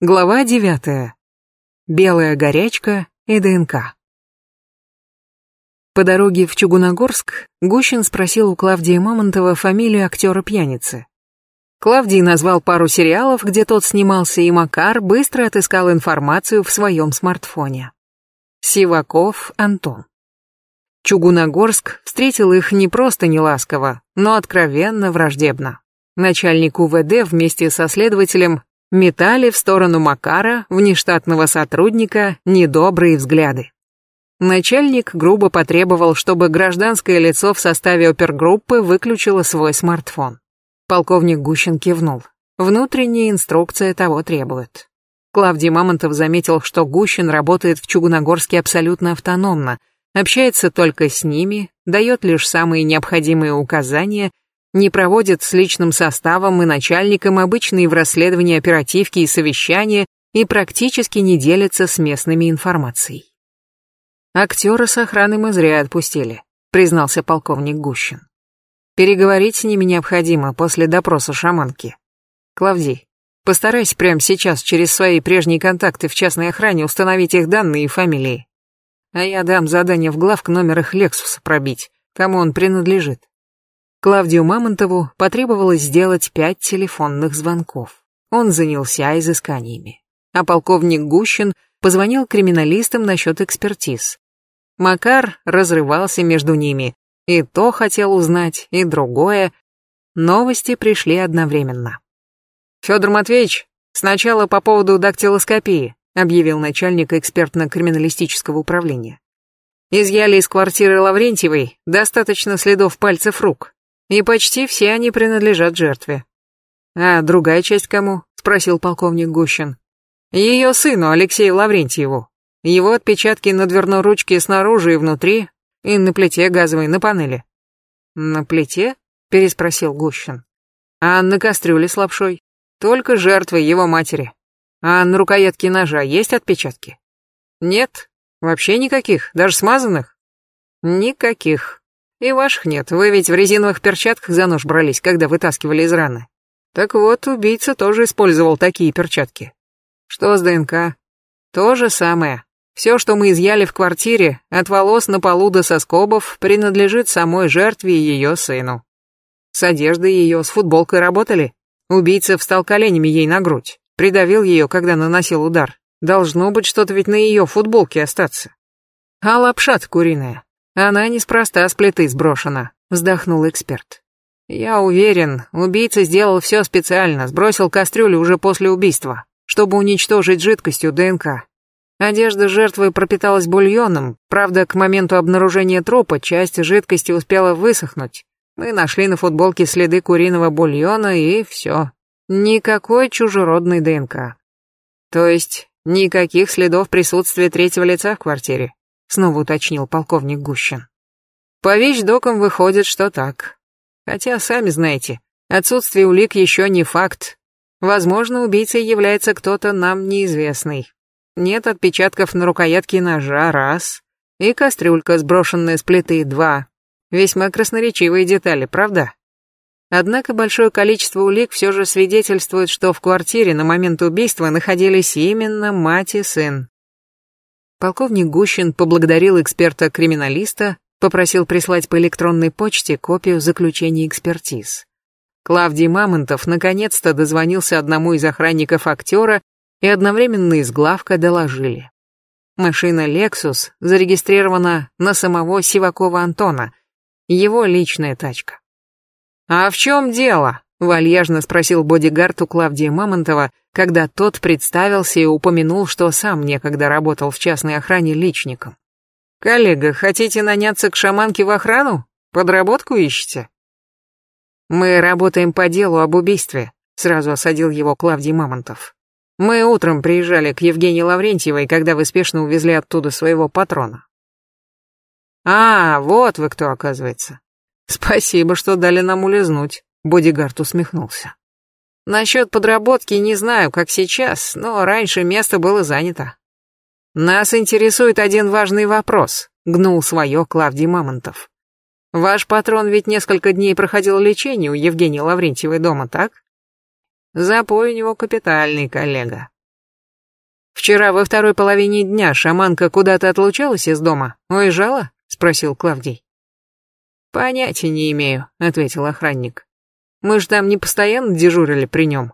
Глава девятая. Белая горячка и ДНК. По дороге в Чугуногорск Гущин спросил у Клавдии Мамонтова фамилию актера-пьяницы. Клавдий назвал пару сериалов, где тот снимался, и Макар быстро отыскал информацию в своем смартфоне. Сиваков Антон. Чугуногорск встретил их не просто неласково, но откровенно враждебно. Начальник УВД вместе со следователем метали в сторону Макара, внештатного сотрудника, недобрые взгляды. Начальник грубо потребовал, чтобы гражданское лицо в составе опергруппы выключило свой смартфон. Полковник Гущин кивнул. Внутренняя инструкция того требует. Клавдий Мамонтов заметил, что Гущин работает в Чугуногорске абсолютно автономно, общается только с ними, дает лишь самые необходимые указания не проводит с личным составом и начальником обычные в расследовании оперативки и совещания и практически не делится с местными информацией. Актера с охраной мы зря отпустили, признался полковник Гущин. Переговорить с ними необходимо после допроса шаманки. Клавдий, постарайся прямо сейчас через свои прежние контакты в частной охране установить их данные и фамилии. А я дам задание в главк номер их Лексуса пробить, кому он принадлежит. Клавдию Мамонтову потребовалось сделать пять телефонных звонков. Он занялся изысканиями. А полковник Гущин позвонил криминалистам насчет экспертиз. Макар разрывался между ними. И то хотел узнать, и другое. Новости пришли одновременно. «Федор Матвеевич, сначала по поводу дактилоскопии», объявил начальник экспертно-криминалистического управления. Изъяли из квартиры Лаврентьевой достаточно следов пальцев рук. И почти все они принадлежат жертве. А другая часть кому? Спросил полковник Гущин. Ее сыну Алексею Лаврентьеву. Его отпечатки на дверной ручке снаружи и внутри, и на плите газовой на панели. На плите? Переспросил Гущин. А на кастрюле с лапшой? Только жертвы его матери. А на рукоятке ножа есть отпечатки? Нет, вообще никаких, даже смазанных? Никаких. И ваших нет, вы ведь в резиновых перчатках за нож брались, когда вытаскивали из раны. Так вот, убийца тоже использовал такие перчатки. Что с ДНК? То же самое. Все, что мы изъяли в квартире, от волос на полу до соскобов, принадлежит самой жертве и ее сыну. С одеждой ее, с футболкой работали. Убийца встал коленями ей на грудь, придавил ее, когда наносил удар. Должно быть что-то ведь на ее футболке остаться. А лапша куриная. Она неспроста с плиты сброшена, вздохнул эксперт. Я уверен, убийца сделал все специально, сбросил кастрюлю уже после убийства, чтобы уничтожить жидкостью ДНК. Одежда жертвы пропиталась бульоном, правда, к моменту обнаружения трупа часть жидкости успела высохнуть. Мы нашли на футболке следы куриного бульона и все. Никакой чужеродной ДНК. То есть, никаких следов присутствия третьего лица в квартире снова уточнил полковник Гущин. По вещдокам выходит, что так. Хотя, сами знаете, отсутствие улик еще не факт. Возможно, убийцей является кто-то нам неизвестный. Нет отпечатков на рукоятке ножа, раз. И кастрюлька, сброшенная с плиты, два. Весьма красноречивые детали, правда? Однако большое количество улик все же свидетельствует, что в квартире на момент убийства находились именно мать и сын. Полковник Гущин поблагодарил эксперта-криминалиста, попросил прислать по электронной почте копию заключений экспертиз. Клавдий Мамонтов наконец-то дозвонился одному из охранников актера и одновременно из главка доложили. Машина Lexus зарегистрирована на самого Сивакова Антона, его личная тачка. «А в чем дело?» — вальяжно спросил бодигард у Клавдия Мамонтова, когда тот представился и упомянул, что сам некогда работал в частной охране личником. «Коллега, хотите наняться к шаманке в охрану? Подработку ищете?» «Мы работаем по делу об убийстве», — сразу осадил его Клавдий Мамонтов. «Мы утром приезжали к Евгении Лаврентьевой, когда вы спешно увезли оттуда своего патрона». «А, вот вы кто, оказывается. Спасибо, что дали нам улизнуть», — бодигард усмехнулся. Насчет подработки не знаю, как сейчас, но раньше место было занято. Нас интересует один важный вопрос, гнул свое Клавдий Мамонтов. Ваш патрон ведь несколько дней проходил лечение у Евгении Лаврентьевой дома, так? Запой у него капитальный, коллега. Вчера во второй половине дня шаманка куда-то отлучалась из дома? Уезжала? Спросил Клавдий. Понятия не имею, ответил охранник. Мы же там не постоянно дежурили при нем.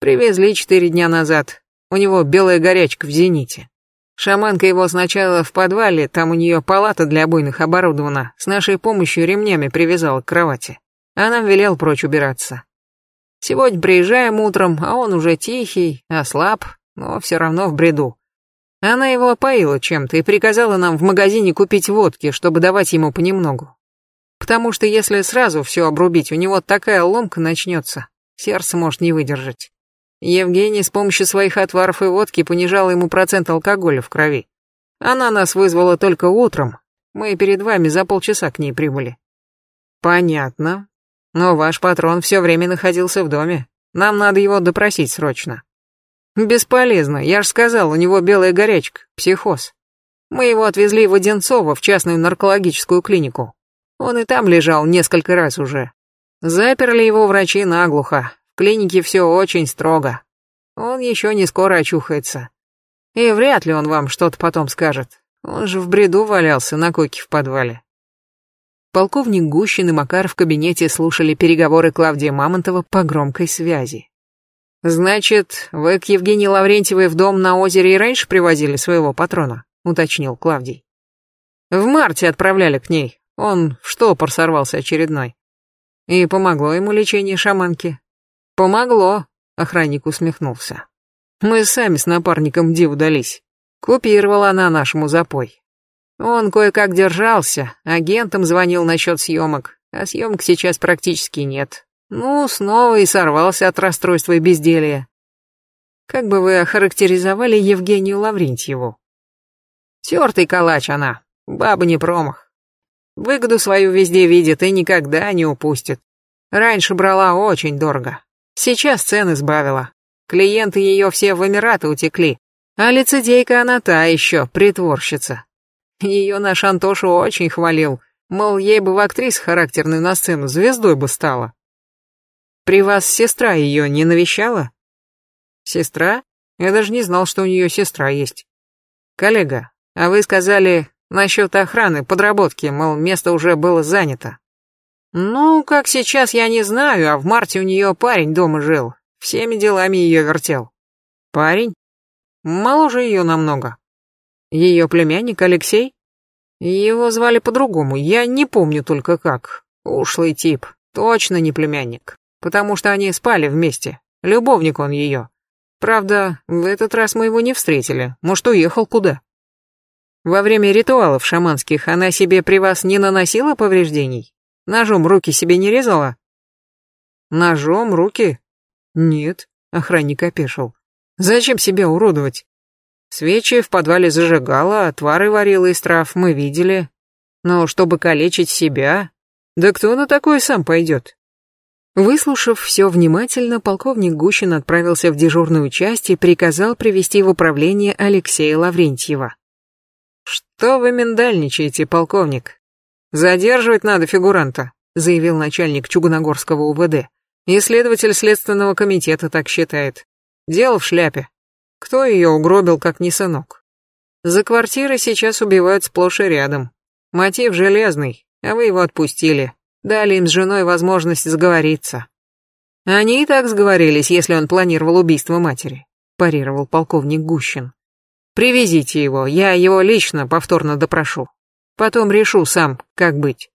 Привезли четыре дня назад. У него белая горячка в зените. Шаманка его сначала в подвале, там у нее палата для обойных оборудована, с нашей помощью ремнями привязала к кровати. А нам велел прочь убираться. Сегодня приезжаем утром, а он уже тихий, ослаб, но все равно в бреду. Она его опоила чем-то и приказала нам в магазине купить водки, чтобы давать ему понемногу. Потому что если сразу все обрубить, у него такая ломка начнется, сердце может не выдержать. Евгений с помощью своих отваров и водки понижал ему процент алкоголя в крови. Она нас вызвала только утром. Мы перед вами за полчаса к ней прибыли. Понятно. Но ваш патрон все время находился в доме. Нам надо его допросить срочно. Бесполезно, я ж сказал, у него белая горячка, психоз. Мы его отвезли в Одинцово, в частную наркологическую клинику. Он и там лежал несколько раз уже. Заперли его врачи наглухо, клинике все очень строго. Он еще не скоро очухается. И вряд ли он вам что-то потом скажет. Он же в бреду валялся на койке в подвале. Полковник Гущин и Макар в кабинете слушали переговоры Клавдия Мамонтова по громкой связи. «Значит, вы к Евгении Лаврентьевой в дом на озере и раньше привозили своего патрона?» — уточнил Клавдий. «В марте отправляли к ней. Он в штопор сорвался очередной. И помогло ему лечение шаманки. Помогло, охранник усмехнулся. Мы сами с напарником диву дались. Купировала она нашему запой. Он кое-как держался, агентам звонил насчет съемок, а съемок сейчас практически нет. Ну, снова и сорвался от расстройства и безделья. Как бы вы охарактеризовали Евгению Лаврентьеву? Тертый калач она, баба не промах. Выгоду свою везде видит и никогда не упустит. Раньше брала очень дорого, Сейчас цены сбавила. Клиенты ее все в Эмираты утекли. А лицедейка она та еще, притворщица. Ее наш Антоша очень хвалил. Мол, ей бы в актрис характерную на сцену звездой бы стала. При вас сестра ее не навещала? Сестра? Я даже не знал, что у нее сестра есть. Коллега, а вы сказали насчет охраны, подработки, мол, место уже было занято. Ну, как сейчас, я не знаю, а в марте у нее парень дома жил. Всеми делами ее вертел. Парень? Моложе ее намного. Ее племянник Алексей? Его звали по-другому, я не помню только как. Ушлый тип, точно не племянник. Потому что они спали вместе. Любовник он ее. Правда, в этот раз мы его не встретили. Может, уехал куда? Во время ритуалов шаманских она себе при вас не наносила повреждений? Ножом руки себе не резала? Ножом руки? Нет, охранник опешил. Зачем себя уродовать? Свечи в подвале зажигала, отвары варила из трав, мы видели. Но чтобы калечить себя... Да кто на такое сам пойдет? Выслушав все внимательно, полковник Гущин отправился в дежурную часть и приказал привести в управление Алексея Лаврентьева. «Что вы миндальничаете, полковник? «Задерживать надо фигуранта», — заявил начальник Чугуногорского УВД. «Исследователь Следственного комитета так считает. Дело в шляпе. Кто ее угробил, как не сынок? За квартиры сейчас убивают сплошь и рядом. Мотив железный, а вы его отпустили. Дали им с женой возможность сговориться». «Они и так сговорились, если он планировал убийство матери», — парировал полковник Гущин. «Привезите его, я его лично повторно допрошу». Потом решу сам, как быть.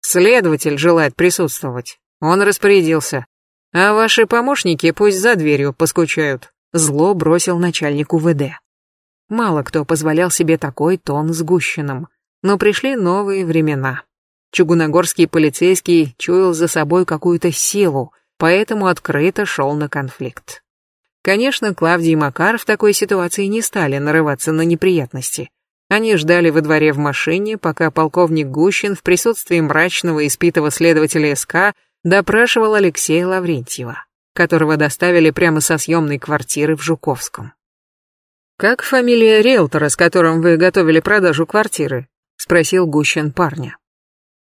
Следователь желает присутствовать. Он распорядился. А ваши помощники пусть за дверью поскучают. Зло бросил начальник УВД. Мало кто позволял себе такой тон с Гущиным. Но пришли новые времена. Чугуногорский полицейский чуял за собой какую-то силу, поэтому открыто шел на конфликт. Конечно, Клавдий и Макар в такой ситуации не стали нарываться на неприятности. Они ждали во дворе в машине, пока полковник Гущин в присутствии мрачного испитого следователя СК допрашивал Алексея Лаврентьева, которого доставили прямо со съемной квартиры в Жуковском. «Как фамилия риэлтора, с которым вы готовили продажу квартиры?» — спросил Гущин парня.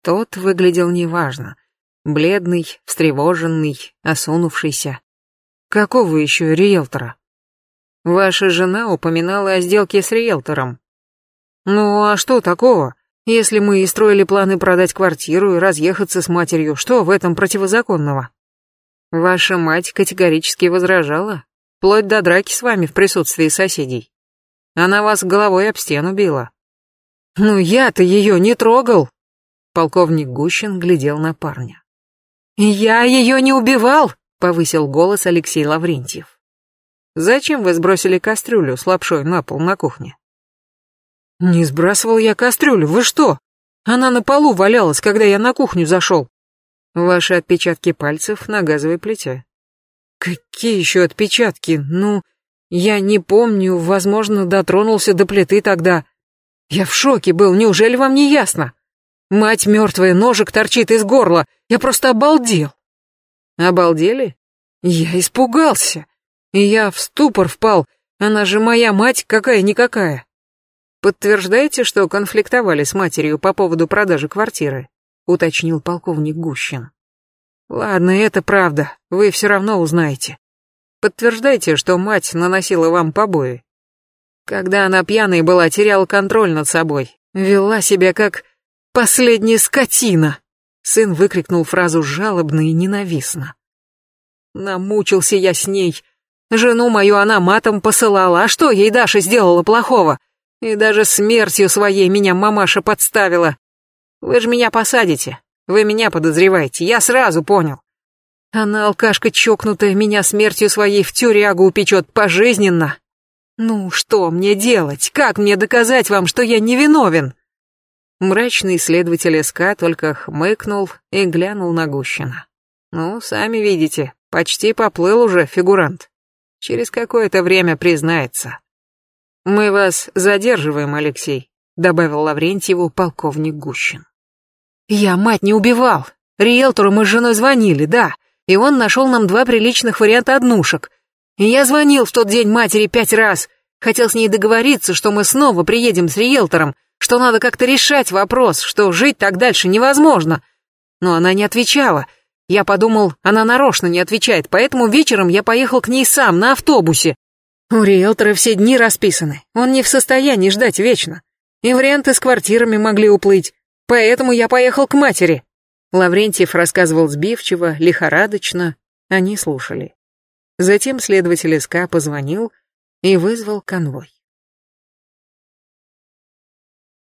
Тот выглядел неважно. Бледный, встревоженный, осунувшийся. «Какого еще риэлтора?» Ваша жена упоминала о сделке с риэлтором. Ну а что такого? Если мы и строили планы продать квартиру и разъехаться с матерью, что в этом противозаконного? Ваша мать категорически возражала, вплоть до драки с вами в присутствии соседей. Она вас головой об стену била. Ну я-то ее не трогал. Полковник Гущин глядел на парня. Я ее не убивал, повысил голос Алексей Лаврентьев. Зачем вы сбросили кастрюлю с лапшой на пол на кухне? Не сбрасывал я кастрюлю, вы что? Она на полу валялась, когда я на кухню зашел. Ваши отпечатки пальцев на газовой плите. Какие еще отпечатки? Ну, я не помню, возможно, дотронулся до плиты тогда. Я в шоке был, неужели вам не ясно? Мать мертвая, ножик торчит из горла. Я просто обалдел. Обалдели? Я испугался. И я в ступор впал. Она же моя мать какая-никакая. Подтверждаете, что конфликтовали с матерью по поводу продажи квартиры? Уточнил полковник Гущин. Ладно, это правда. Вы все равно узнаете. Подтверждайте, что мать наносила вам побои. Когда она пьяной была, теряла контроль над собой. Вела себя как последняя скотина. Сын выкрикнул фразу жалобно и ненавистно. Намучился я с ней. Жену мою она матом посылала, а что ей Даша сделала плохого? И даже смертью своей меня мамаша подставила. Вы же меня посадите. Вы меня подозреваете, я сразу понял. Она, алкашка чокнутая, меня смертью своей в тюрягу упечет пожизненно. Ну, что мне делать? Как мне доказать вам, что я невиновен? Мрачный следователь СК только хмыкнул и глянул на Гущина. Ну, сами видите, почти поплыл уже фигурант. Через какое-то время признается. Мы вас задерживаем, Алексей, добавил Лаврентьеву полковник Гущин. Я мать не убивал. Риэлтору мы с женой звонили, да, и он нашел нам два приличных варианта однушек. И я звонил в тот день матери пять раз, хотел с ней договориться, что мы снова приедем с риэлтором, что надо как-то решать вопрос, что жить так дальше невозможно. Но она не отвечала. Я подумал, она нарочно не отвечает, поэтому вечером я поехал к ней сам на автобусе. У риэлтора все дни расписаны, он не в состоянии ждать вечно. И варианты с квартирами могли уплыть, поэтому я поехал к матери. Лаврентьев рассказывал сбивчиво, лихорадочно, они слушали. Затем следователь СК позвонил и вызвал конвой.